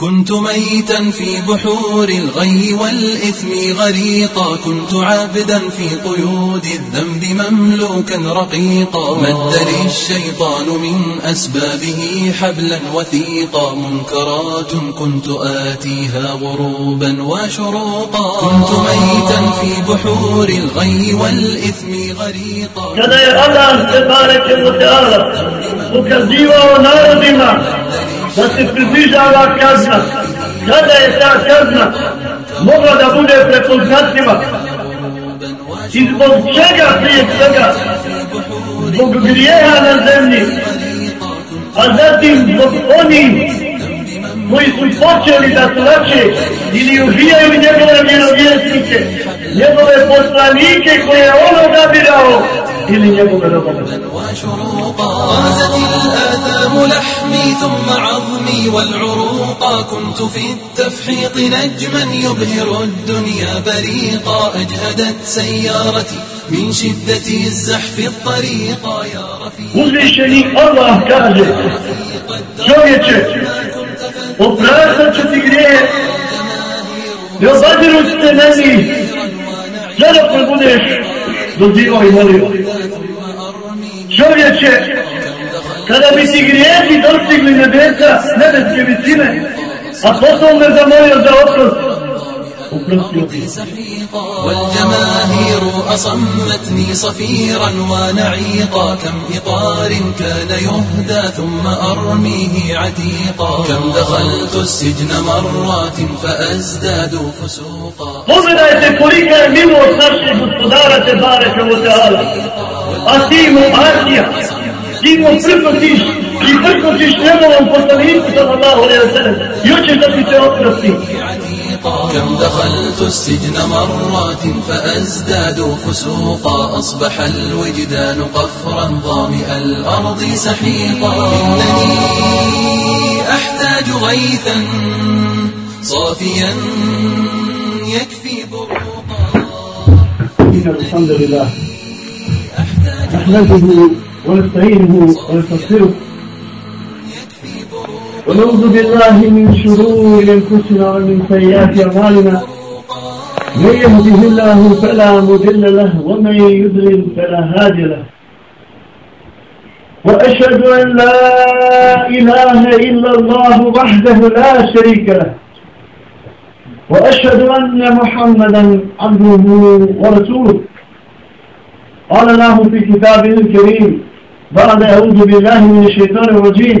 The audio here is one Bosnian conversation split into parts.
كنت ميتا في بحور الغي والإثم غريقا كنت عابدا في قيود الذنب مملوكا رقيقا. مد لي الشيطان من أسبابه حبلا وثيقا منكرات كنت آتيها غروبا وشروقا. كنت ميتا في بحور الغي والإثم غريقا. Allah se bareke mu teala ukazivao narodima da se približava kazna, kada je ta kazna mogla da bude prepoznatljiva? I zbog čega prije svega? Zbog grijeha na zemlji. A zatim zbog onih koji su počeli da tlače ili ubijaju njegove vjerovjesnike, njegove poslanike koje je on odabirao njegove robove. غازت الآثام لحمي ثم عظمي والعروقا كنت في التفحيط نجما يبهر الدنيا بريقا. أجهدت سيارتي من شدة الزحف الطريقا يا رفيق Uzvišeni Allah kaže, čovječe, oprašat ću ti grije, sve dok budeš dozivao i molio. Čovječe, kada bi ti grijezi dostigli nebesa, nebeske visine, a potom me zamolio za oprost, oprostio ti. والجماهير أصمتني صفيرا ونعيقا كم إطار كان يهدى ثم أرميه عتيقا. كم دخلت السجن مرات فأزداد فسوقا. مؤمنة تفريكا من وصرش بالصدارة بارك وتعالى أسيم أسيا. Ti mu prkotiš i prkotiš nemovom poslaniku sa Allahom i Juče da ti se oprosti. كم دخلت السجن مرات فأزداد فسوقا أصبح الوجدان قفرا ظامئ الأرض سحيقا. إنني أحتاج غيثا صافيا يكفي بروقا. إن الحمد لله. نحمده ونستعينه ونستغفره. ونعوذ بالله من شرور أنفسنا ومن سيئات أعمالنا. من يهده الله فلا مضل له ومن يضلل فلا هادي له. وأشهد أن لا إله إلا الله وحده لا شريك له. وأشهد أن محمدا عبده ورسوله. قال الله في كتابه الكريم بعد أعوذ بالله من الشيطان الرجيم.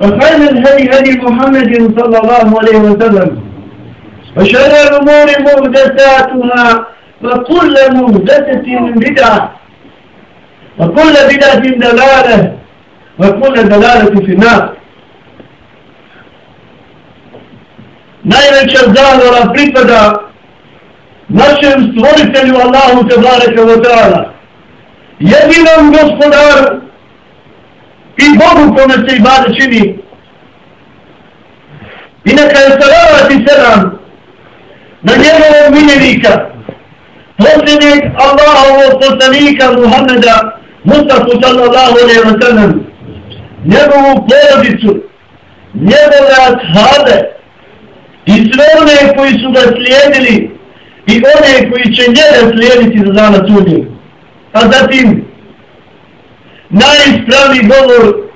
وخير الهدي هدي محمد صلى الله عليه وسلم. وشر الأمور محدثاتها وكل محدثة بدعة وكل بدعة دلالة وكل دلالة في النار. Najveća zahvala pripada našem stvoritelju Allahu Tebareke wa ta'ala, jedinom gospodaru i Bogu kome se i bade čini. I neka je salavat selam na njegovog miljenika, posljednjeg Allahovog poslanika Muhammeda Mustafa sallallahu alaihi wa sallam, njegovu porodicu, njegove ashaabe i sve one koji su ga slijedili i one koji će njega slijediti za dana sudnjeg. A zatim najispravniji govor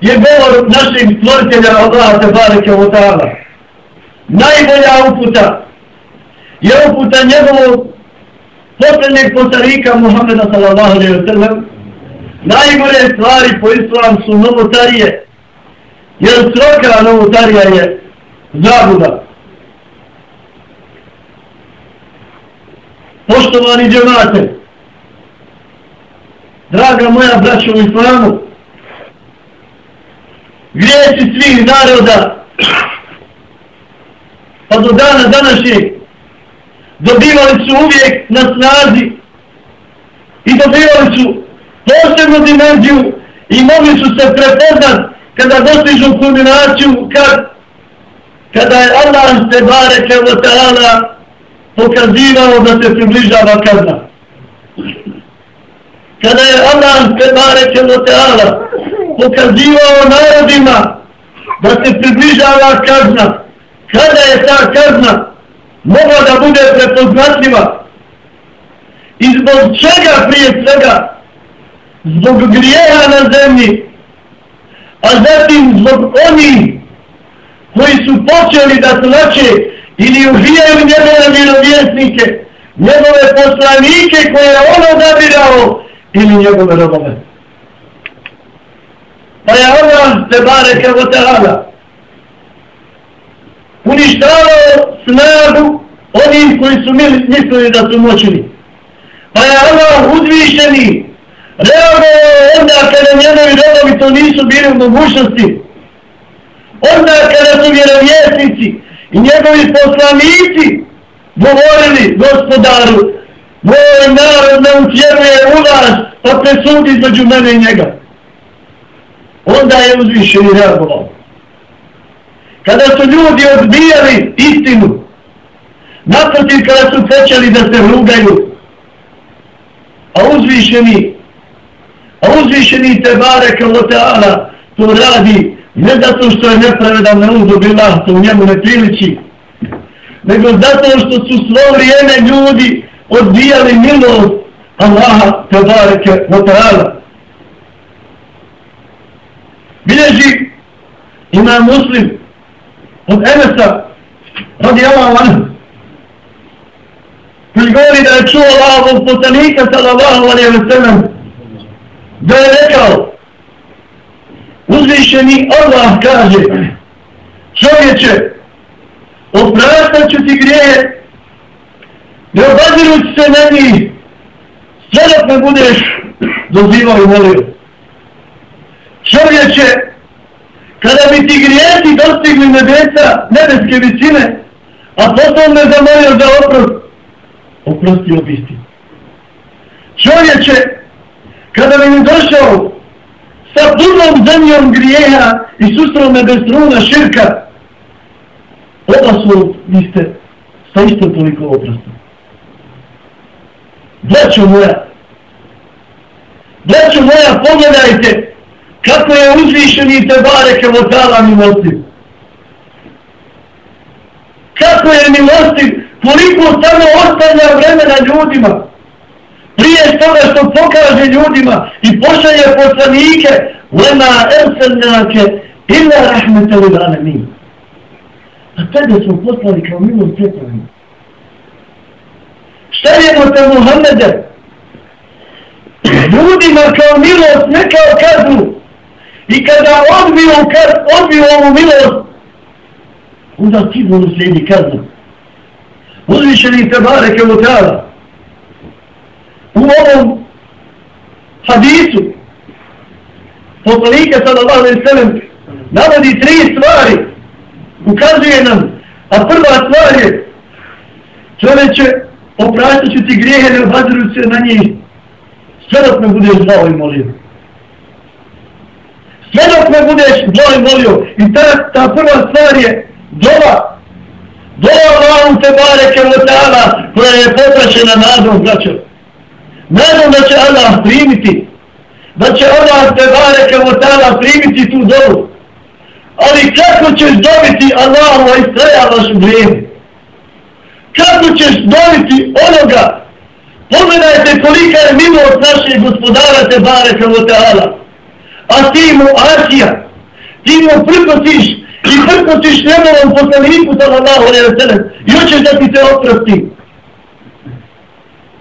je govor našeg stvoritelja Allaha Tebareke wa. Najbolja uputa je uputa njegovog posljednjeg poslanika Muhammeda sallallahu alaihi wa sallam najgore stvari po islam su novotarije jer sroka novotarija je zabuda poštovani džemate draga moja braća u islamu grijesi svih naroda pa do dana današnjeg dobivali su uvijek na snazi i dobivali su posebnu dimenziju i mogli su se prepoznat kada dostižu kulminaciju kad, kada je Allah se bareke wa ta'ala pokazivao da se približava kazna. Kada je ono Allah te bareće do Teala pokazivao narodima da se približava kazna, kada je ta kazna mogla da bude prepoznatljiva? I zbog čega prije svega? Zbog grijeha na zemlji a zatim zbog onih koji su počeli da tlače ili uvijaju njegove mirovjesnike, njegove poslanike koje je on odabirao ili njegove robove pa je Allah te bare kao ta'ala uništavao snagu onih koji su mislili da su moćni. Pa je Allah uzvišeni reagovao onda kada njegovi robovi to nisu bili u mogućnosti. Onda kada su vjerovjesnici i njegovi poslanici govorili gospodaru moj narod ne utjeruje u vas pa presudi između mene i njega. Onda je uzvišeni reagovao kada su ljudi odbijali istinu, naprotiv kada su počeli da se rugaju, a uzvišeni, a uzvišeni te barek Allah to radi ne zato što je nepravedan na uzu bila, to u njemu ne priliči, nego zato što su svo vrijeme ljudi odbijali milost Allaha tebareke wa ta'ala. Bileži ima muslim od Enesa radi Allah anhu koji govori da je čuo Allahovog poslanika sallallahu alaihi wa sallam da je rekao uzvišeni Allah kaže čovječe oprastat ću ti grije ne obazirući se meni, sve dok me budeš dozivao i molio čovječe kada bi ti grijeti dostigli nebesa, nebeske visine, a potom me zamolio za oprost, oprostio bi ti. Čovječe, kada bi mi došao sa punom zemljom grijeha i sustrom me bez truna širka, oba su niste sa isto toliko oprosti. Braćo moja, braćo moja, pogledajte, kako je uzvišeni te bareke vodala milostiv. Kako je milostiv, koliko samo ostavlja vremena ljudima. Prije toga što pokaže ljudima i pošalje poslanike, lema ersenjake ila rahmeta li mi. A tebe smo poslali kao milost svjetovima. Šta te Muhammede? Ljudima kao milost, ne kao kaznu. I kada odbiju, kad odbiju ovu milost, onda sigurno slijedi kazna. Uzvišeni te bareke u tada. U ovom hadisu, poslanike sallallahu alaihi sallam, navodi tri stvari, ukazuje nam, a prva stvar je, čoveče opraštat ću ti grijehe, ne obaziruju se na njih, sve dok me budeš zvao i molio. Sve dok me budeš doj molio. I ta, ta prva stvar je dova. Dova Allahom te bareke u koja je potrašena nadom, braćom. Nadom da će Allah primiti. Da će Allah te bareke u primiti tu dovu. Ali kako ćeš dobiti Allahu i istrajavaš u vrijeme? Kako ćeš dobiti onoga? Pogledajte kolika je milost naših gospodara te bare u ta'ala a ti mu Asija, ti mu prkotiš i prkotiš njegovom poslaniku sallallahu alaihi wa sallam. I hoćeš da ti se oprosti.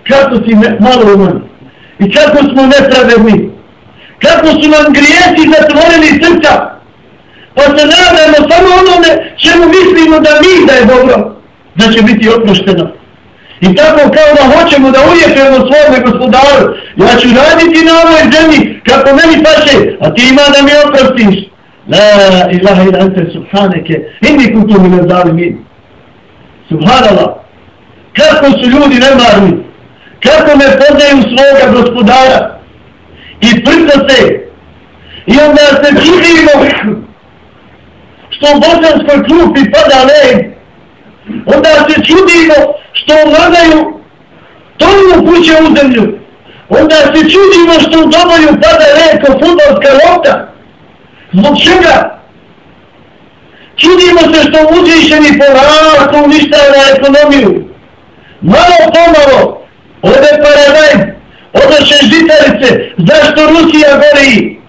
kako si ne, malo uman? I kako smo nepravedni? Kako su nam grijesi zatvorili srca? Pa se nadamo samo onome čemu mislimo da mi da je dobro da će biti opušteno. i tako kao da hoćemo da ujepemo svome gospodaru ja ću raditi na ovoj zemlji kako meni paše a ti ima da mi oprostiš. La ilaha ila ante subhaneke inni kutu mi ne dali mi subhanallah. Kako su ljudi nemarni kako ne poznaju svoga gospodara. I prkose i onda se čudimo što u bosanskoj klupi pada leg onda se čudimo što vladaju tomu kuće u zemlju onda se čudimo što u doboju pada leg futbolska lopta zbog čega čudimo se što uzvišeni polako uništava ekonomiju malo pomalo ode paradajz odoše žitarice, zašto Rusija gori?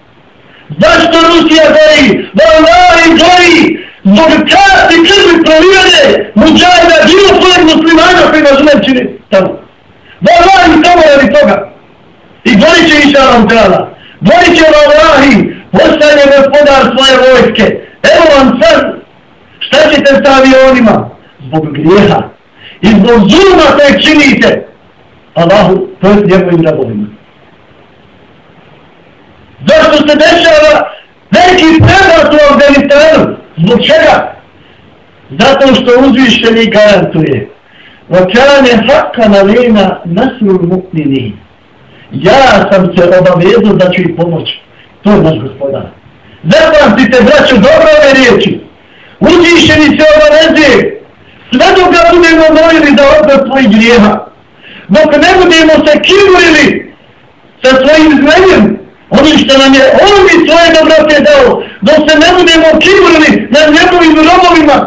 Zašto Rusija gori? Valvari gori! Zbog kasti krvi prolivene muđajda bilo svojeg muslimana koji vas ne čini tamo. Vallahi tamo radi toga. I gori će iša vam krala. Gori će Valahi postanje gospodar svoje vojske. Evo vam sad šta ćete sa avionima? Zbog grijeha. I zbog zulma kojeg činite. Allahu, to je njegovim rabovima. Zašto se dešava veliki prebat u Afganistanu? Zbog čega? Zato što uzvišeni garantuje. Vakane haka na lena nasru. Ja sam se obavezao da ću ih pomoći. To je naš gospodar. Zapamtite, braću, dobro ove riječi. Uzvišeni se obavezuje. Sve dok ga budemo molili da odbor tvojih grijeha dok ne budemo se kivurili sa svojim znanjem, onim što nam je on mi svoje dobrote dao, dok se ne budemo kivurili nad njegovim robovima,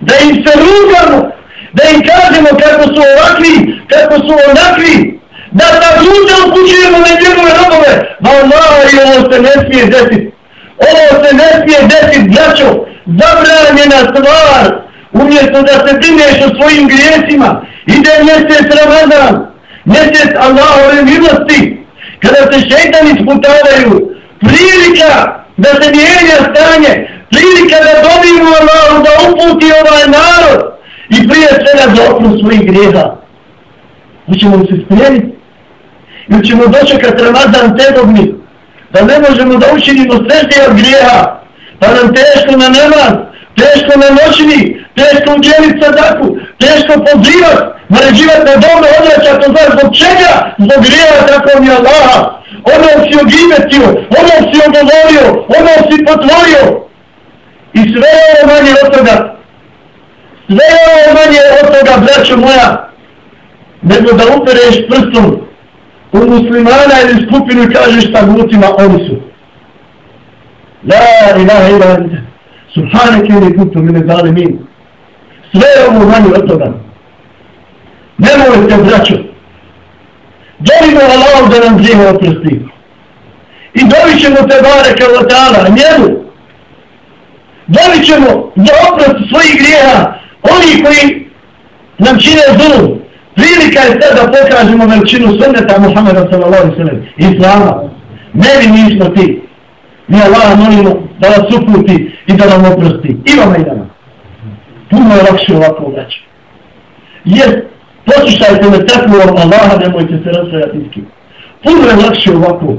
da im se rugamo, da im kažemo kako su ovakvi, kako su onakvi, da ta ljuda upućujemo na njegove robove, ma Allah i ovo se ne smije desiti. Ovo se ne smije desiti, braćo, zabranjena stvar, umjesto da se brineš o svojim grijesima, ide mjesec Ramadan, mjesec Allahove milosti, kada se šeitani sputavaju, prilika da se mijenja stanje, prilika da dobijemo Allahu da uputi ovaj narod i prije svega da opnu svojih grijeha. Hoćemo se spremiti ili ćemo dočekat Ramazan tegobni, da ne možemo da učinimo svežnije od grijeha, pa nam teško na namaz, teško na noćni, teško učeniti sadaku, teško pozivati, naređivati na dobro odreća, to znaš zbog čega? Zbog grija tako mi Allaha. Ono si ogimetio, ono si ogovorio, ono si potvorio. I sve je ovo manje od toga. Sve je ovo manje od toga, braćo moja, nego da upereš prstom u muslimana ili skupinu i kažeš šta gutima, oni su. La ilaha ilaha. Subhaneke ili kutu mine zalimin. Sve je ovo manje od toga. Nemojte, braćo. Dolimo Allah da nam grijehe oprosti. I dobit ćemo te bare kao ta'ala, njemu. Dobit ćemo za oprost svojih grijeha, oni koji nam čine zulum. Prilika je sad da pokažemo veličinu sunneta Muhammeda sallallahu sallam, Islama. Ne bi nismo ti. Mi Allah molimo da nas uputi i da nam oprosti. I vama i nama. Puno je lakše ovako, braćo. Jer Poslušajte me takvom Allaha, nemojte se rasvajati s kim. Puno je lakše ovako.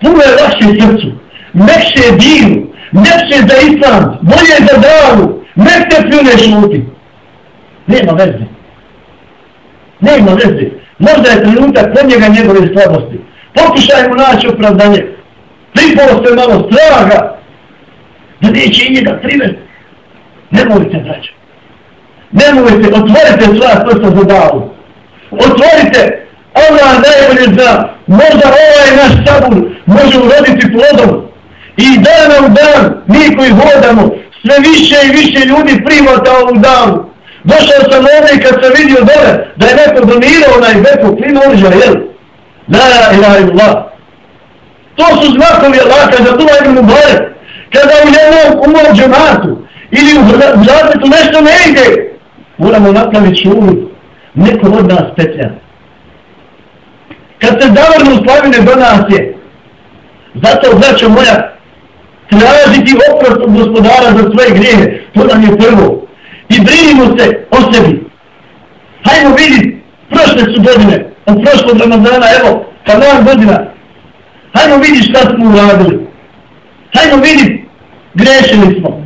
Puno je lakše srcu. Mekše je dinu. Mekše je za islam. Bolje je za davu. Mek te pljune šuti. Nema veze. Nema veze. Možda je trenutak kod njega njegove slabosti. Pokušajmo naći opravdanje. Pripolo ste malo straha Da neće i njega privesti. Nemojte, braćo. Nemojte, otvorite svoja prsta za davu. Otvorite, Allah najbolje zna, možda ovaj naš sabur može uroditi plodom. I dana u dan, mi koji hodamo, sve više i više ljudi primata ovu davu. Došao sam ovdje kad sam vidio dole da je neko donirao onaj beko klima uđa, jel? La ilaha illallah. To su znakovi Allah, za tu imam u bare. Kada u jednom umom džematu ili u zazetu nešto ne ide, moramo napraviti šumu. neko od nas petlja. kad se zavrnu slavine donacije. Zato, braćo moja, tražiti oprost od gospodara za svoje grijehe, to nam je prvo. I brinimo se o sebi. Hajmo vidjeti, prošle su godine, od prošlog Ramazana, evo, pa godina. Hajmo vidjeti šta smo uradili. Hajmo vidim, grešili smo.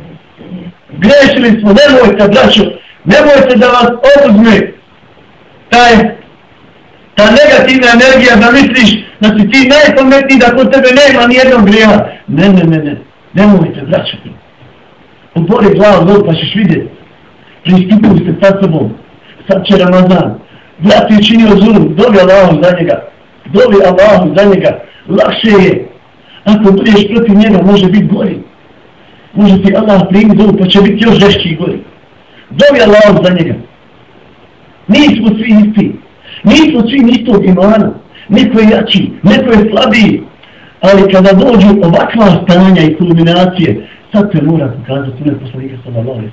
Grešili smo, nemojte, braćo, nemojte da vas oduzme taj, ta negativna energija da misliš da si ti najpametniji da kod tebe nema nijednog grija. Ne, ne, ne, ne, nemojte, braćo. Odbori glavu, glavu, pa ćeš vidjeti. Pristupuju se sa sobom. Sad će Ramazan. Brat je činio zulum, dobi Allahom za njega. Dobi Allahom za njega. Lakše je. Ako budeš protiv njega, može biti gori. Može ti Allah primi zulum, pa će biti još žešći i gori. Dobi Allah za njega. Nismo svi isti. Nismo svi istog imana. Neko je jači, neko je slabiji. Ali kada dođu ovakva stanja i kulminacije, sad se mora pokazati ne poslanika sa valori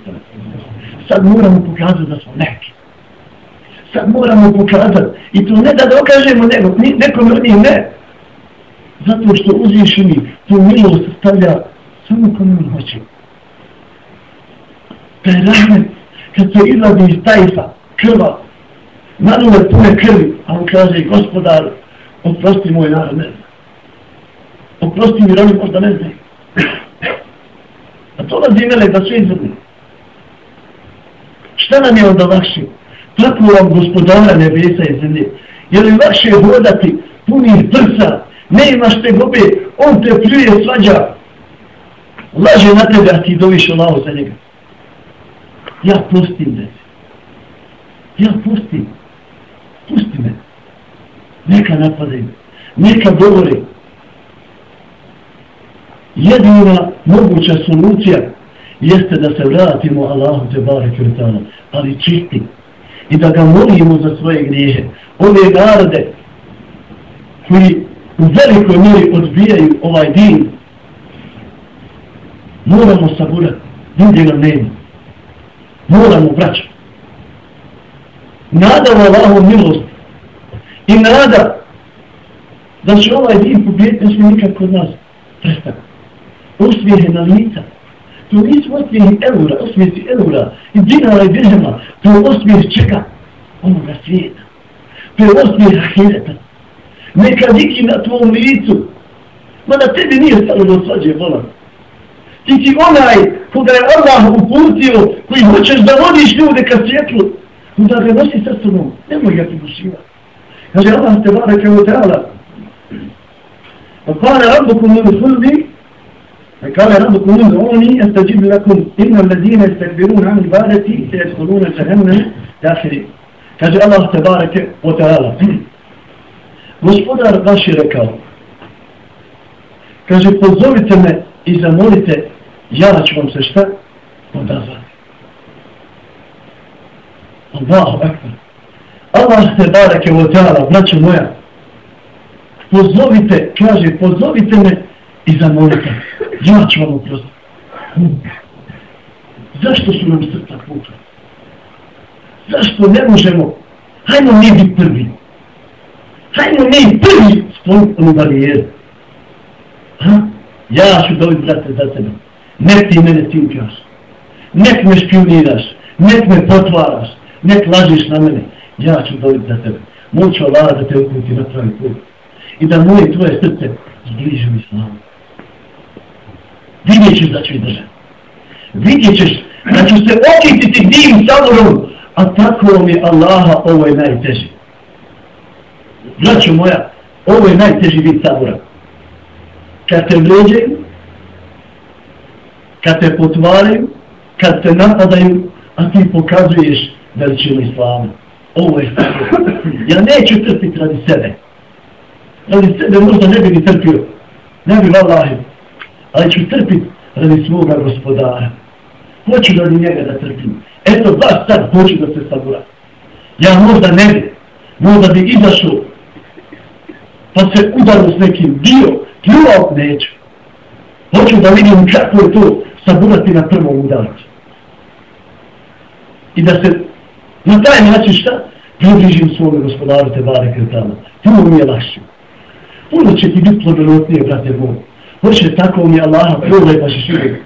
Sad moramo pokazati da smo neki. Sad moramo pokazati. I to ne da dokažemo nego, nekom od njih ne. Zato što uzvišeni tu milost stavlja samo kome on hoće. Taj rahmet, kad se izlazi iz tajfa, krva, nanule pune krvi, a on kaže, gospodar, oprosti moj narod, ne zna. Oprosti mi, oni možda ne zna. A to nas imele da sve izvrni. Šta nam je onda lakše? Tako vam gospodara nebesa i zemlje. Je li lakše hodati punih prsa? Ne imaš te gobe, on te pljuje svađa. Laže na tebe, a ti doviš Allaho za njega. Ja pustim, desi. Ja pustim. Pusti me. Neka napadaju. Neka govore. Jedina moguća solucija jeste da se vratimo Allahu te barek vrtana, ali čisti. I da ga molimo za svoje grijehe. Ove narode koji u velikoj mjeri odbijaju ovaj din, moramo saburati. Drugi nam nema. Moramo vraćati. Nada u Allahu milost i nada da će ovaj din pobijeti, ne smije nikad kod nas prestati. Usmijehe na lica, To nisu osmijehi eura, osmijehi eura i dinara i dirhema. To je osmijeh čeka onoga svijeta. To je osmijeh ahireta Neka viki na tvom licu. Ma na tebi nije stalo do svađe vola. Ti ti onaj koga je Allah uputio, koji hoćeš da vodiš ljude ka svjetlu, onda ga nosi sa sobom. Nemoj ga ti bušiva. Kaže Allah te barake u teala. Pa kane rabbukum min sulbi, فقال ربكم ادعوني استجيب لكم ان الذين يستكبرون عن عبادتي سيدخلون جهنم داخلين kaže Allah te bareke o teala gospodar vaš je rekao kaže pozovite me i zamolite ja ću vam se šta odazvati Allahu akbar Allah se barake u teala braćo moja pozovite kaže pozovite me i zamolite ja ću vam oprostiti. Zašto su nam srca puta? Zašto ne možemo? Hajmo mi biti prvi. Hajmo mi prvi skloniti barijeru. Ha? Ja ću dobiti brate za tebe. Nek ti mene ti ukaš. Nek me špioniraš. Nek me potvaraš. Nek lažiš na mene. Ja ću dobiti za tebe. Moću Allah da te uputi na pravi put. I da moje tvoje srce zbliži u islamu vidjet ćeš da ću držati. Vidjet ćeš da ću se očistiti divim saborom, a tako mi Allaha ovo je najteži. Braćo moja, ovo je najteži vid sabora. Kad te vređaju, kad te potvaraju, kad te napadaju, a ti pokazuješ veličinu islama. Ovo je sabor. Ja neću trpiti radi sebe. Radi sebe možda ne bi ni trpio. Ne bi vallahi ali ću trpiti radi svoga gospodara. Hoću radi njega da trpim. Eto, baš sad hoću da se sabura. Ja možda ne bi, možda bi izašao, pa se udaru s nekim dio, pljuvao neću. Hoću da vidim kako je to saburati na prvom udarcu. I da se na taj način šta? približim svome gospodaru te bare kretama. Puno mi je lakše. Puno će ti biti plodorodnije, brate moj. Hoće tako mi Allaha, prodaj pa ćeš uvijek.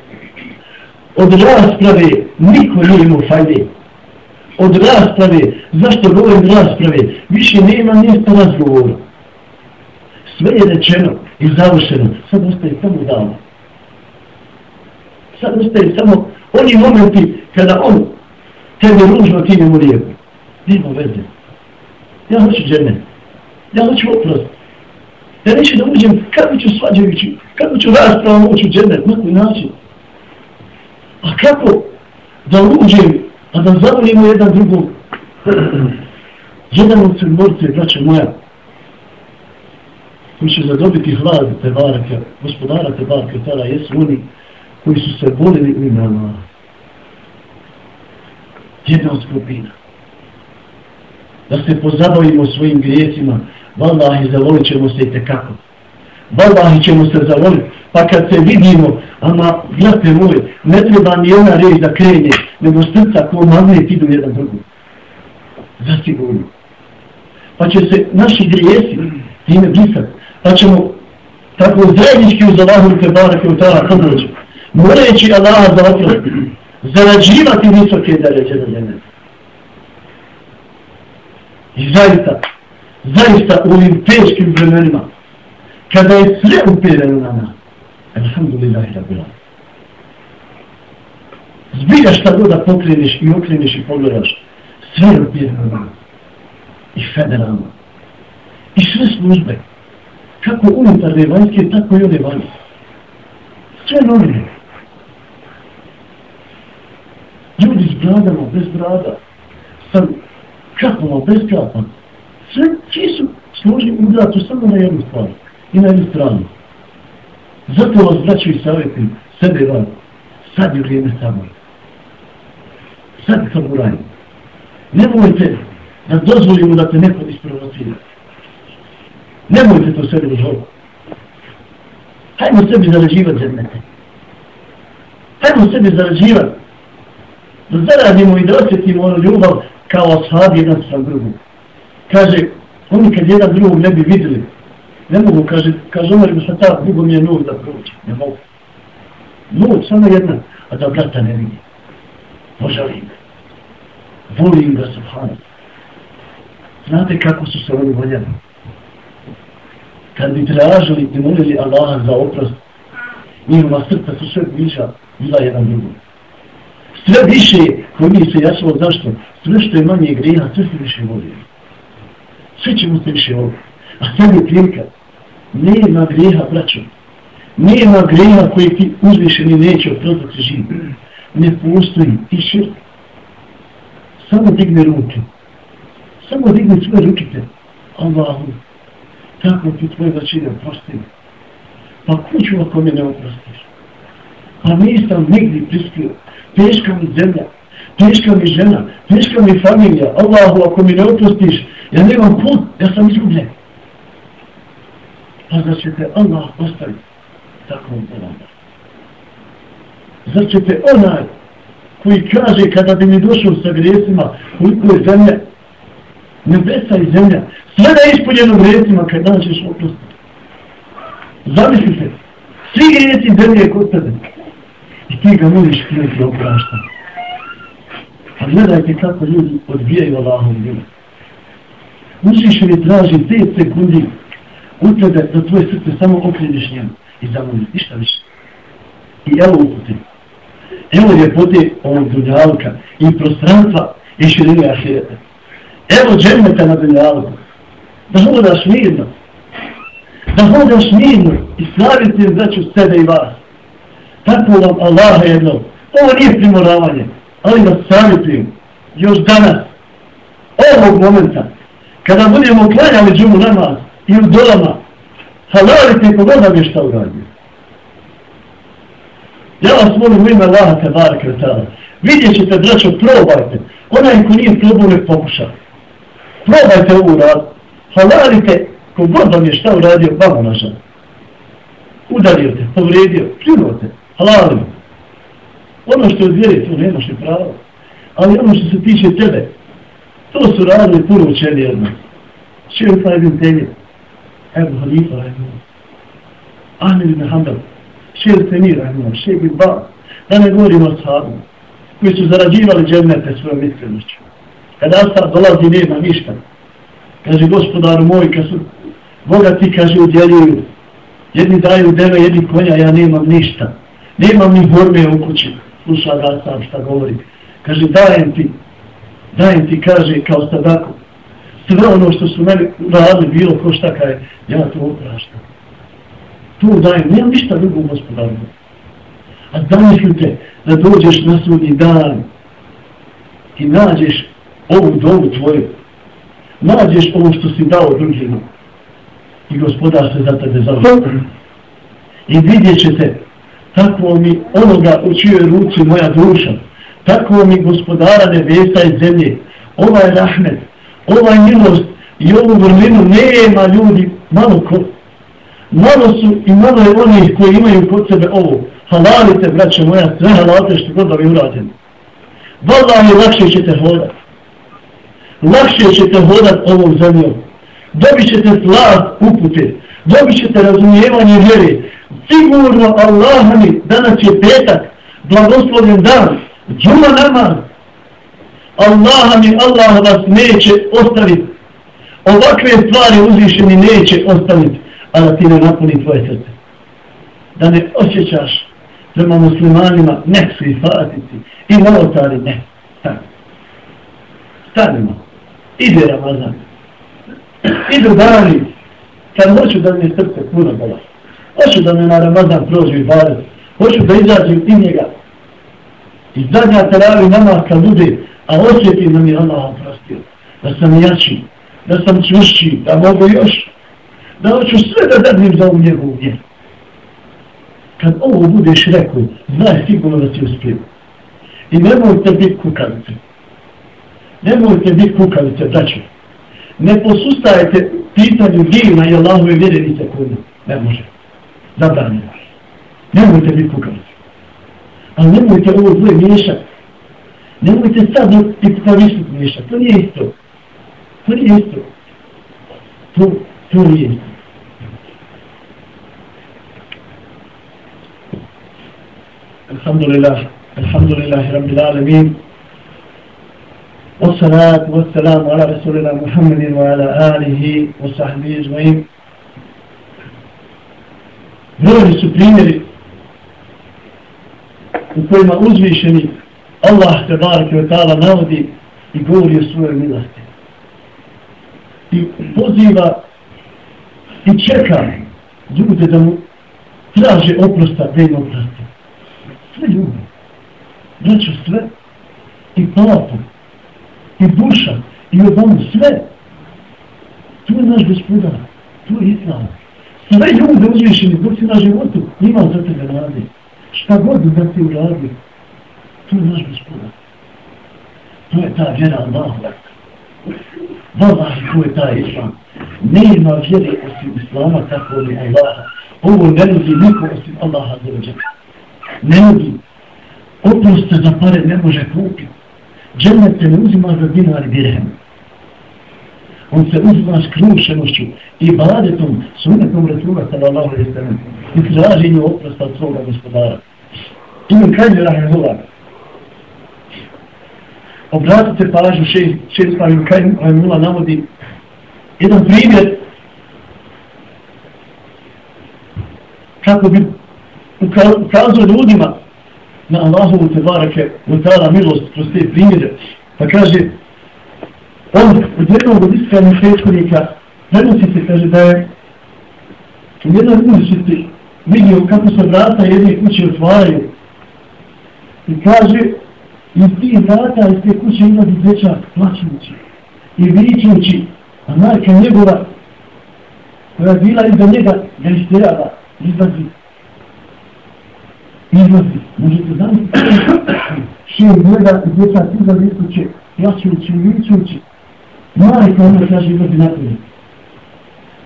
Od rasprave niko nije imao fajde. Od rasprave, zašto govorim rasprave, više nema mjesta razgovora. Sve je rečeno i završeno, sad ostaje samo dano. Sad ostaje samo oni momenti kada on tebe ružno ti njemu lijepo. Nema veze. Ja hoću džene. Ja hoću oprost. Ja neću da uđem kako ću svađajući, kako ću raspravom ući u džene, na koji način. A kako da uđem, a da zavolimo jedan drugog. jedan od crmorce, braća moja, koji će zadobiti hlad te barake, gospodara te barake, tada jesu oni koji su se bolili u ime Allaha. Jedna od skupina. Da se pozabavimo svojim grijecima, vallahi zavolit ćemo se i tekako. Vallahi ćemo se zavoliti, pa kad se vidimo, ama, gledajte moje, ne treba ni jedna reč da krenje, nego srca ko magnet idu jedan drugom. Zasigurno. Pa će se naši grijesi time brisati, pa ćemo tako zajednički uz Allahu te barake u tala podrođu, moreći Allaha za oprost, zarađivati visoke deređe na zemlje. I zaista, zaista u ovim teškim vremenima, kada je sve upireno na nas, alhamdulillah i rabila. Zbilja šta god da pokreniš i okreniš i pogledaš, sve je upireno na nas. I federalno. I sve službe, kako unutarne vanjske, tako i one vanjske. Sve novine. Ljudi s bradama, bez brada, sa kapama, bez kapa. Sve ti su služi u samo na jednu stvar i na jednu stranu. Zato vas braću i savjetim, sebe vam, sad je vrijeme samo. Sad sam to urajno. Nemojte da dozvolimo da te neko isprovocira. Nemojte to sebi dozvoliti. Hajmo sebi zarađivati zemljete. Hajmo sebi zarađivati. Da zaradimo i da osjetimo ono ljubav kao sad jedan sa drugom. Kaže, oni kad jedan drugog ne bi vidjeli, ne mogu, kaže, kaže Omer bi se ta dugo mi je nuh da prođe. Ne mogu. Nuh, samo jedna, a da brata ne vidi. Požalim ga. Volim ga, subhanat. Znate kako su se oni voljeli? Kad bi tražili i molili Allaha za oprost, njihova srca su sve bliža, bila jedan drugom. Sve više, koji mi se jasno zašto, sve što je manje greha, sve se više voli. Sve ćemo se više voli. A sad je prilika, nema greha, braćo. Nema greha koji ti uzvišeni neće oprostati živ. Ne postoji ti širk. Samo digne ruke. Samo digne svoje rukice. Allahu kako ti tvoje začine oprostili. Pa kuću ako me ne oprostiš? Pa nisam nigdje priskrio. Teška mi zemlja, teška mi žena, teška mi familija. Allahu, ako mi ne oprostiš, ja nemam put, ja sam izgubljen. Pa zar će te Allah ostaviti takvom bolama. Zar će te onaj koji kaže kada bi mi došao sa grijesima koliko je zemlja, nebesa i zemlja, sve da je ispunjeno grijecima kad nađeš oprost. Zamisli se, svi grijeci zemlje kod tebe. I ti ga moliš grijeci oprašta. A gledajte kako ljudi odbijaju Allahom ljubav. Užiš li traži 5 sekundi u tebe da tvoje srce samo okreniš njemu i zamoliš, ništa više. I evo upute. Evo ljepote ovog dunjalka i prostranstva i širine ahireta. Evo džemeta na dunjalku da hodaš mirno, da hodaš mirno i slaviti braću sebe i vas. Tako vam Allah jedno, ovo nije primoravanje, ali vas savjetujem, još danas, ovog momenta, kada budemo klanjali džumu namaz i u dolama, halalite kogod vam je šta uradio. Ja vas molim u ime Allaha te bar kretala. Vidjet ćete, braćo, probajte. Onaj ko nije probao, ne pokuša. Probajte ovu radu halalite kogod vam je šta uradio vama naša. Udario te, povredio, pljunuo te, halalio. Ono što je vjeri, to nemaš ni pravo. Ali ono što se tiče tebe, To su radili puno učeni od nas. Šeo sa Ibn Temir, Ebu Halifa, Ebu Ahmed ibn Hanbal, Šeo Temir, Ebu Šeo ibn Ba, da ne govorimo o sahabu, koji su zarađivali džemnete svojom iskrenošću. Kada Asad dolazi, nema ništa. Kaže, gospodaru moj, kad su bogati, kaže, udjeljuju, jedni daju deve, jedni konja, ja nemam ništa. Nemam ni forme u kući. Sluša da sam šta govori. Kaže, dajem ti, dajem ti, kaže, kao stadaku. Sve ono što su meni radili, bilo ko šta kaže, ja to opraštam. Tu dajem, nemam ništa drugo gospodaru. A zamislite da dođeš na sudnji dan i nađeš ovu dobu tvoju. Nađeš ovo što si dao drugima. I gospodar se za tebe zavljaju. I vidjet ćete tako mi onoga u čijoj ruci moja duša. Tako mi gospodara nebesa i zemlje. Ovaj rahmet, ovaj milost i ovu vrlinu nema ljudi malo ko. Malo su i malo je onih koji imaju kod sebe ovo. Halalite, braće moja, sve halalite što god da bi urađeni. Valah je lakše ćete hodat. Lakše ćete hodat ovom zemljom. Dobit ćete slav upute. Dobit ćete razumijevanje vjere. Sigurno Allah mi danas je petak, blagoslovljen dan, džuma namaz. Allah mi, Allah vas neće ostaviti. Ovakve stvari uzvišeni neće ostaviti, a da ti ne napuni tvoje srce. Da ne osjećaš prema muslimanima neksu i fatici i novotari ne. Tako. Stanimo. Ide Ramazan. Idu dani. Kad hoću da mi je srce puno bola. Hoću da me na Ramazan prođu i bare. Hoću da izađem i njega. I zadnja teravi nama kad bude, a osjetim da mi Allah oprostio. Da sam jači. Da sam čvršći, Da mogu još. Da hoću sve da dadnim za ovu njegovu vjeru kad ovo budeš rekao, znaj sigurno da si uspio. I nemojte biti kukavice. Nemojte biti kukavice, braćo. Ne posustajte pitanju divna i Allahove vjere ni sekundu. Ne može. Zabranimo. Nemojte biti kukavice. Ali nemojte ovo dvoje miješati. Nemojte sad i kukavicu miješati. To nije isto. To nije isto. To, to nije isto. الحمد لله الحمد لله رب العالمين والصلاة والسلام على رسول الله محمد وعلى آله وصحبه أجمعين Brojni su primjeri u kojima uzvišeni Allah te barake od ta'ala navodi i govori o svojoj milosti. I poziva i čeka ljude da mu traže oprosta, da im oprosti sve ljude. Braćo sve. I papu. I duša. I obomu sve. Tu je naš gospodar. Tu je Islam. Sve ljude uzvišeni dok si na životu imao za tebe radi. Šta god da ti uradi, Tu je naš gospodar. To je ta vjera Allahu. Valahi, ko je taj Islam. Nema vjere osim Islama tako li Allaha. Ovo ne nudi niko osim Allaha za ne nudi. Oprost za pare ne može kupiti. Džennet se ne uzima za dinar i dirhem. On se uzima s krušenošću i badetom, sunetom Resula sallallahu alaihi sallam i traženju oprosta od svoga gospodara. I mi krajnje rahmehullah. Obratite pažnju šest, šest pravi krajnje rahmehullah navodi jedan primjer kako bi ukazao ljudima na Allahovu te barake u tada milost kroz te primjere. Pa kaže, on od jednog od iskrenih prethodnika prenosi se, kaže da je u jednom uličiti vidio kako se vrata jedne kuće otvaraju. I kaže, iz tih vrata iz te kuće izlazi dječak plaćujući i vićući, a majka njegova koja je bila iza njega ga istirala, izlazi izlazi. Možete zamisliti šir gleda i djeca izlazi iz plaćujući i vićući. Majka ona kaže izlazi naprijed.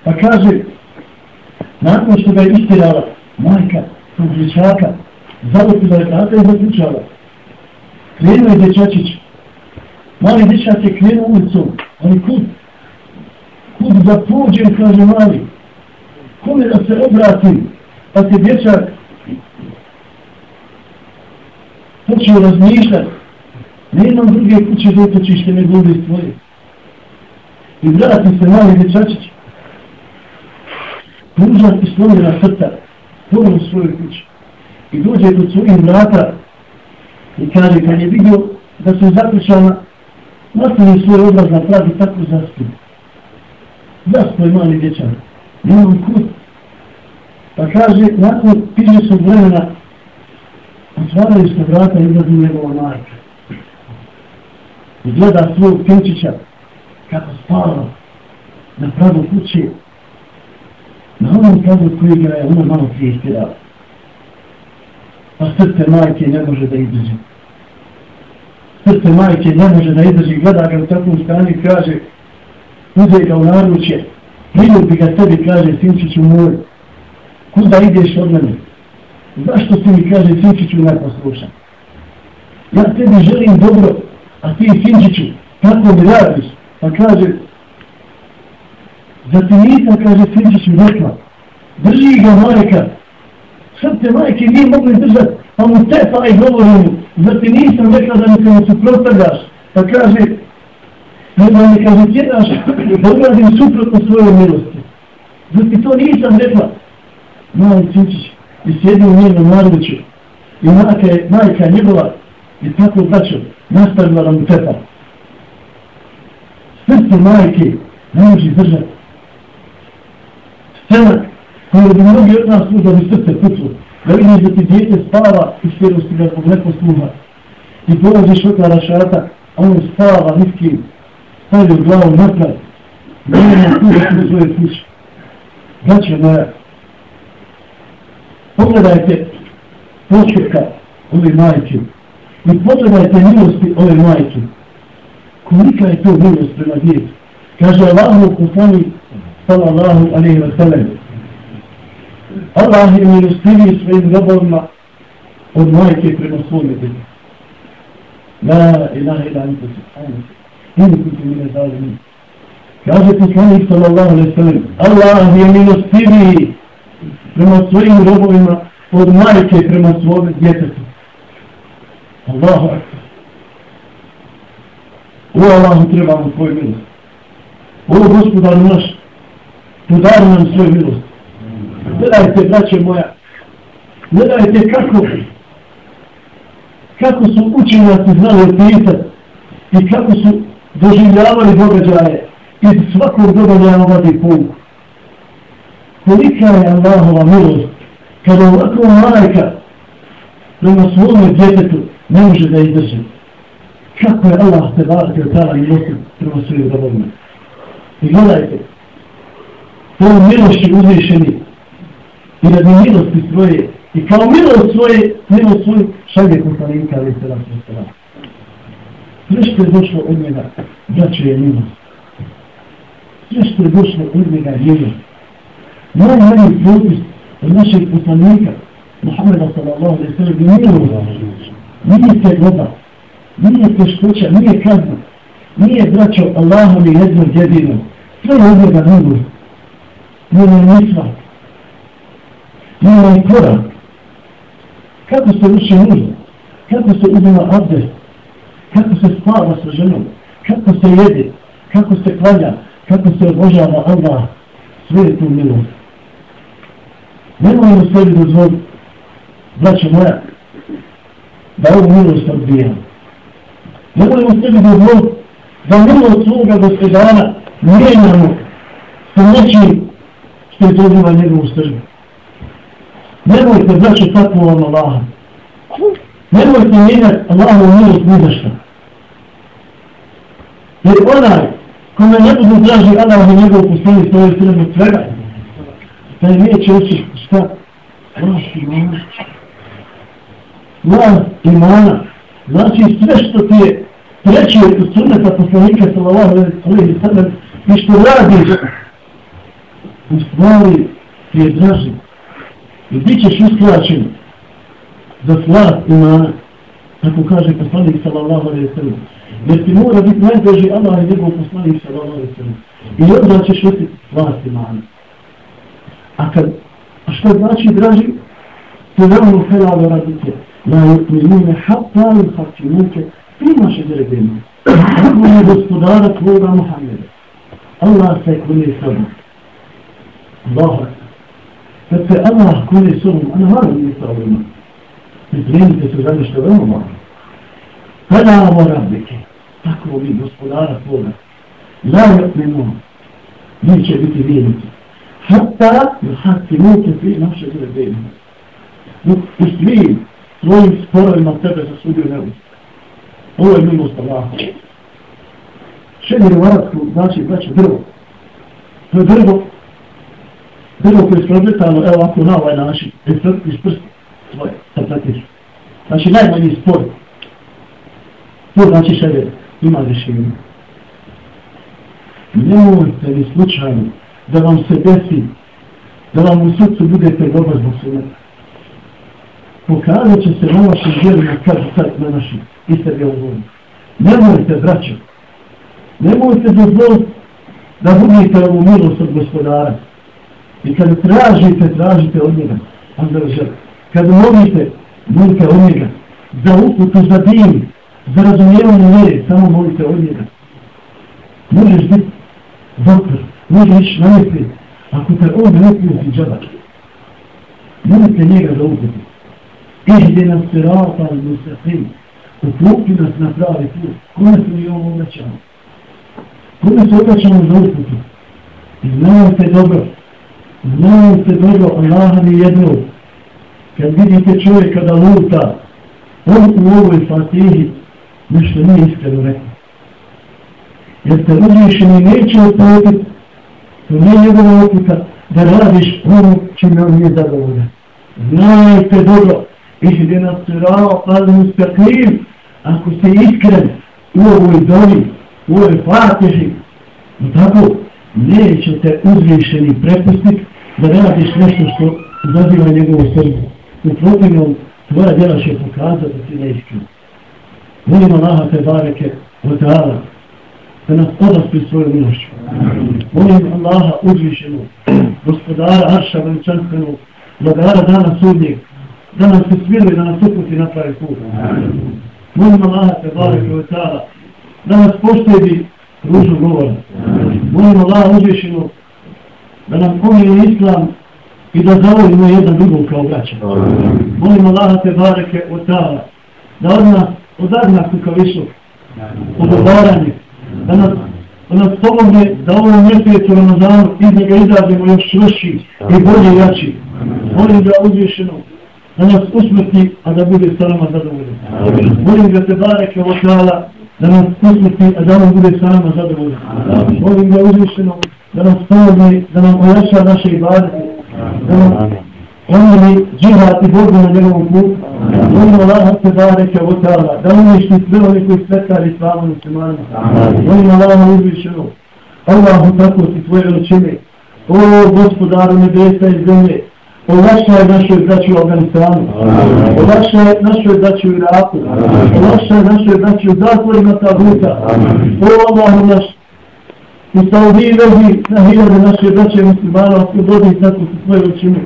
Pa kaže, nakon što ga je istirala, majka tog dječaka, zavopila je tata i zaključala. Krenuo je dječačić Mali dječak je krenuo ulicom, ali kud? Kud da pođem, kaže mali. Kome da se obratim? Pa se dječak Znači, počeo razmišljati. Ne jednom druge kuće za utočište nego ovdje svoje. I vrati se mali dječačić. Pružan i slomljena srta. Ponovno u svojoj kući. I dođe do svojih vrata i kaže kad je vidio da su zaključana nastavio svoj obraz na pravi tako zaspio. Zaspio je mali dječan. Nemam kut. Pa kaže, nakon piđe su vremena otvaraju se vrata i izlazi njegova majka. I gleda svog pječića kako spava na pravu kući na onom pravu koji ga je ona malo prije istirala. Pa srce majke ne može da izdrži. Srce majke ne može da izdrži. Gleda ga u takvom stanju i kaže uze ga u naručje priljubi ga tebi kaže sinčiću moj kuda ideš od mene? Zašto ti mi kaže Sinčiću neposlušan? Ja tebi želim dobro, a ti Sinčiću, kako mi radiš? Pa kaže, za ti nisam, kaže Sinčiću, rekla, drži ga majka, sad majke nije mogli držat, pa mu tepa i govori mu, za ti nisam rekla da mi se mu suprostavljaš? Pa kaže, ne da mi kaže, tjedaš, da uradim suprotno svojoj milosti. Za ti to nisam rekla, mali Cinčić, i sjedio u njenom narodiću i majka, je, majka njegova i tako braćo nastavila da mu tepa. Srce majke ne može izdržati. Scena koju bi mnogi od nas da bi srce puklo, Da vidiš da ti djete spava i svjerosti ga zbog neko sluha. I dolaziš otvara šata, a on spava niski, stavio glavu natrag. Nema tu da su svoje kuće. Braćo moja, pogledajte počeka ove majke i pogledajte milosti ove majke. Kolika je to milost prema djetu? Kaže Allahu u poslani sallallahu alaihi wa sallam. Allah je milostiviji svojim robovima od majke prema svome djetu. La ilaha ila anta subhanahu. Ini kutu mine zalimi. Kaže poslani sallallahu alaihi wa sallam. Allah je milostiviji prema svojim robovima od majke prema svome djetetu. Allahu akbar. O Allahu trebamo tvoj milost. O gospodar naš, podari nam svoj milost. Gledajte, braće moja, gledajte kako kako su učenjaci znali opisati i kako su doživljavali događaje iz svakog događaja ovadi pouku kolika je Allahova milost kada ovakva majka prema svome djetetu ne može da izdrži. Kako je Allah te vada tada i milosti prema svojim dobovima. I gledajte, to je milošći uzvišeni i da bi milosti svoje i kao milost svoje, milost svoje šalje poslanika ali se nas ostala. Sve što je došlo od njega, braćo je milost. Sve što je došlo od njega je milost najmanji propis od našeg poslanika, Muhammeda sallallahu alaihi sallam, je ovo. Nije te voda, nije teškoća, nije kazna, nije braćo Allahom i jednom jedinom. Sve je da milost. Nije je misla. Nije je korak. Kako se uči nužno? Kako se uzima abdest? Kako se spava sa ženom? Kako se jede? Kako se klanja? Kako se obožava Allah? Sve je tu milost. Nemojmo sebi dozvoliti, braćo moja, da ovu milost odbijamo. Nemojmo sebi dozvoliti da milost svoga gospodana mijenjamo sa nečim što je dobiva njegovu srbu. Nemojte, braćo, tako vam Allaha. Nemojte mijenjati Allahovu milost ni za šta. Jer onaj kome ne budu traži Allah i njegov poslani svoje srbu svega, taj neće ući šta? Vlast imana. Vlast imana. Znači sve što ti je treći od sunneta poslanika sallallahu alaihi sallam i što radiš u stvari ti je draži. I bit ćeš uskraćen za vlast imana. Tako kaže poslanik sallallahu alaihi sallam. Jer ti mora biti najdraži Allah i njegov poslanik sallallahu alaihi sallam. I onda ćeš biti vlasti imana. A kad, a što znači draži? Ti veoma helalo radite. La yu'minune hatta yuhakimuke fima šeđerebenu. Ako je gospodara tvoga Muhammeda. Allah se kune sobom. Allah. Kad se Allah kune sobom, a naravno nije sa ovima. Pripremite se za nešto veoma važno. Kada ovo rabike, tako vi gospodara tvoga, la yu'minune, vi će biti u svim svojim sporovima tebe zasudio neust. Ovo je milost Allaha. Šedir u Arabsku znači braće drvo. To je drvo. Drvo koje je sprožetano, evo ako na ovaj način, iz prsta svoje, sa pratiš. Znači najmanji spor. To znači šedir, ima rješenje. Nemojte ni slučajno da vam se desi, da vam u srcu budete dobro zbog sveta pokazat će se na vašim djelima kad sad na našim i sebe u vodu. Nemojte, braćo, nemojte dozvoliti da budete ovu milost od gospodara. I kad tražite, tražite od njega. Kad molite, molite od njega. Za uputu, za dim, za razumijevanje mjere, samo molite od njega. Možeš biti doktor, može ići na mjese, ako te on ne uputi džaba. Nemojte njega da za uputu. Ihdina sirata al-Mustaqim. Uputi nas na pravi put. Kome se mi ovo obraćamo? Kome se obraćamo za uputu? I znamo se dobro. Znamo se dobro Allah mi jedno. Kad vidite čovjeka da luta, on u ovoj fatihi nešto nije iskreno rekao. Jer te uzvišeni neće uputiti, to nije njegova uputa, da radiš ono čime on nije zadovoljan. Znajte dobro, išli nas surao, ali ustaklim, ako ste iskren u ovoj dobi, u ovoj fatihi, no tako, nećete uzvišeni prepustiti da radiš nešto što zaziva njegovu srcu. U protivnom, tvoja djela će pokazati da si neiskren. Molim Allaha te bareke od da nas odaspi svoju milošću. Molim Allaha uzvišenu, gospodara Arša veličanstvenog, vladara dana sudnjeg, da nas se smiluje, da nas uputi na pravi put. Molim Allaha te barek i da nas poštedi ružu govora. Molim Allaha uzvišenu, da nam pomije islam i da zavolimo jedan drugom kao braća. Molim Allaha te bareke od tala, da od nas, od adna odobaranje, da nas da nas pomogne da ovom mjesecu Ramazanu iz njega izađemo još čvrši i bolje jači. Molim da uzvišeno da nas usmrti, a da bude sa nama zadovoljen. Molim ga te bareke o tala, da nas usmrti, a da on bude sa nama zadovoljen. Molim ga uzvišeno, da nas pomogne, da nam ojača naše ibadete, da nam omili džihad i borbu na njegovom putu. Molim Allah te bareke o tala, da uništi sve oni koji svetari s vama muslimanima. Molim Allah uzvišeno, Allahu tako ti tvoje veličine, o gospodaru nebesa i zemlje, olakšaj našoj braći u Afganistanu, olakšaj našoj braći u Iraku, olakšaj našoj braći u zatvorima tabuta, o Allahu naš, u Saudiji vezi na hiljade naše braće muslimana, oslobodi tako su svoje učine.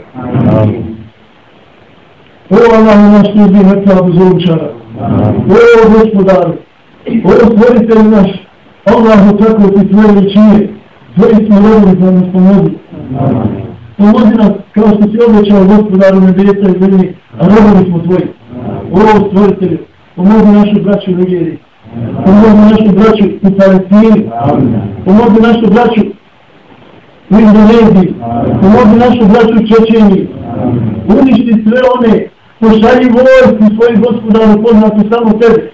O Allahu naš, ljudi mrtva bez ovučara, o gospodaru, o stvoritelj naš, Allahu tako ti tvoje učine, tvoji smo rodili da nas pomozi. Pomozi nas, kao što si obećao gospodaru nebesa i zemlji, a robovi smo tvoji. O, stvoritelju, pomozi našu braću u Nigeriji. Pomozi našu braću u Palestini. Pomozi našu braću u Indoneziji. Pomozi našu braću u Čečeniji. Uništi sve one, pošalji vojsku svoji gospodaru poznatu samo tebi.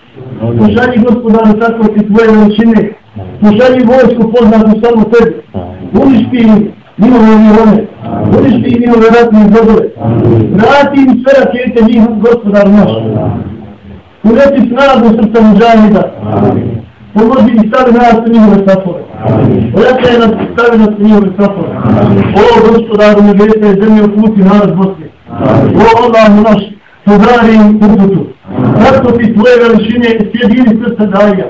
Pošalji gospodaru tako ti tvoje veličine. Pošalji vojsku poznatu samo tebi. Uništi im njihove avione, uništi im njihove ratne zbogove, vrati im sve rakete njihov gospodar naš, uleti snagu srca muđahida, pomozi i stavi nas u njihove safore, ojačaj nas i stavi nas u njihove safore, o gospodaru nebesa i zemlje uputi narod Bosne, o Allahu naš, podari im uputu. Tako ti tvoje veličine sjedini srca daja.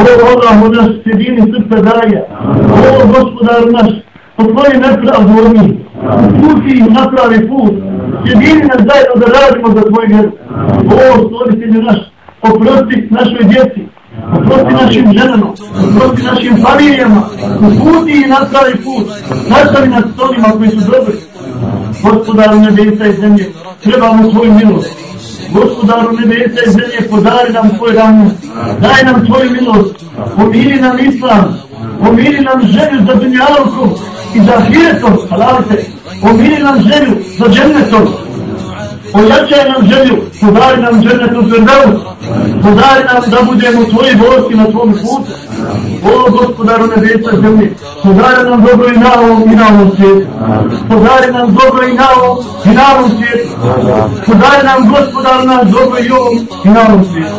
O Allah naš sjedini srca daja. O gospodar naš, po tvoje nepravdu od njih. Puti ih napravi put. Sjedini nas zajedno da radimo za tvoj vjer. O stvoritelju naš, oprosti našoj djeci. Oprosti našim ženama, oprosti našim familijama, uputi i nastavi put, nastavi nas s onima koji su dobri. Gospodaru nebesa i zemlje, trebamo tvoju milost. Gospodaru nebesa i zemlje, podari nam tvoj ravnost. Daj nam tvoju milost. Pomiri nam islam. Pomiri nam želju za dunjalku i za hiretom. Halalite. Pomiri nam želju za džennetom. Ojačaj nam želju. Podari nam džennetu zvrdavu. Podari nam da budemo tvoji borci na tvom putu. O gospodaru nebesa zemlje, podari nam dobro i na ovom i na ovom svijetu. Podari nam dobro i na ovom i na ovom svijetu. Podari nam gospodaru nam dobro i ovom i na ovom svijetu.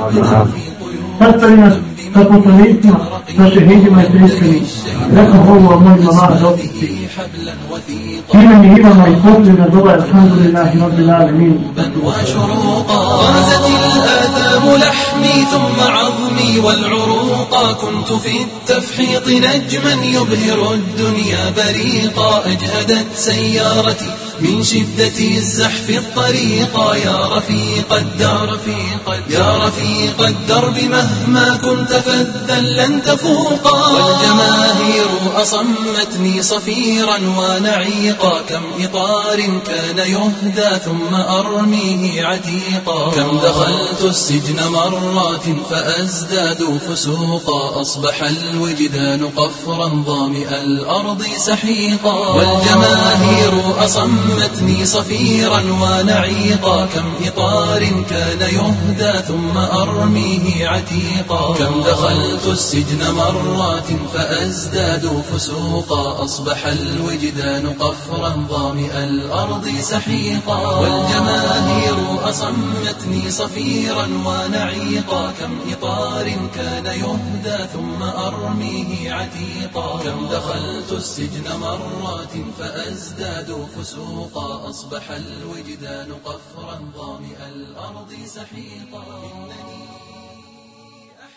Sastavi nas sa poslanicima, sa šehidima i priskani. Rekao ovo mojima vas opisti. Ime mi imamo i posljedna doba, alhamdulillahi, rabbil alamin. الآثام لحمي ثم عظمي والعروقا كنت في التفحيط نجما يبهر الدنيا بريقا. أجهدت سيارتي من شدة الزحف الطريقا. يا رفيق الدار يا رفيق الدرب مهما كنت فذا لن تفوقا. والجماهير أصمتني صفيرا ونعيقا. كم إطار كان يهدى ثم أرميه عتيقا. كم دخلت السجن مرات فأزداد فسوقا أصبح الوجدان قفرا ظامئ الأرض سحيقا. والجماهير أصمتني صفيرا ونعيقا كم إطار كان يهدى ثم أرميه عتيقا. كم دخلت السجن مرات فأزداد فسوقا أصبح الوجدان قفرا ظامئ الأرض سحيقا. والجماهير أصمتني صفيرا ونعيقا كم إطار كان يهدى ثم أرميه عتيقا كم دخلت السجن مرات فأزداد فسوقا أصبح الوجدان قفرا ظامئ الأرض سحيقا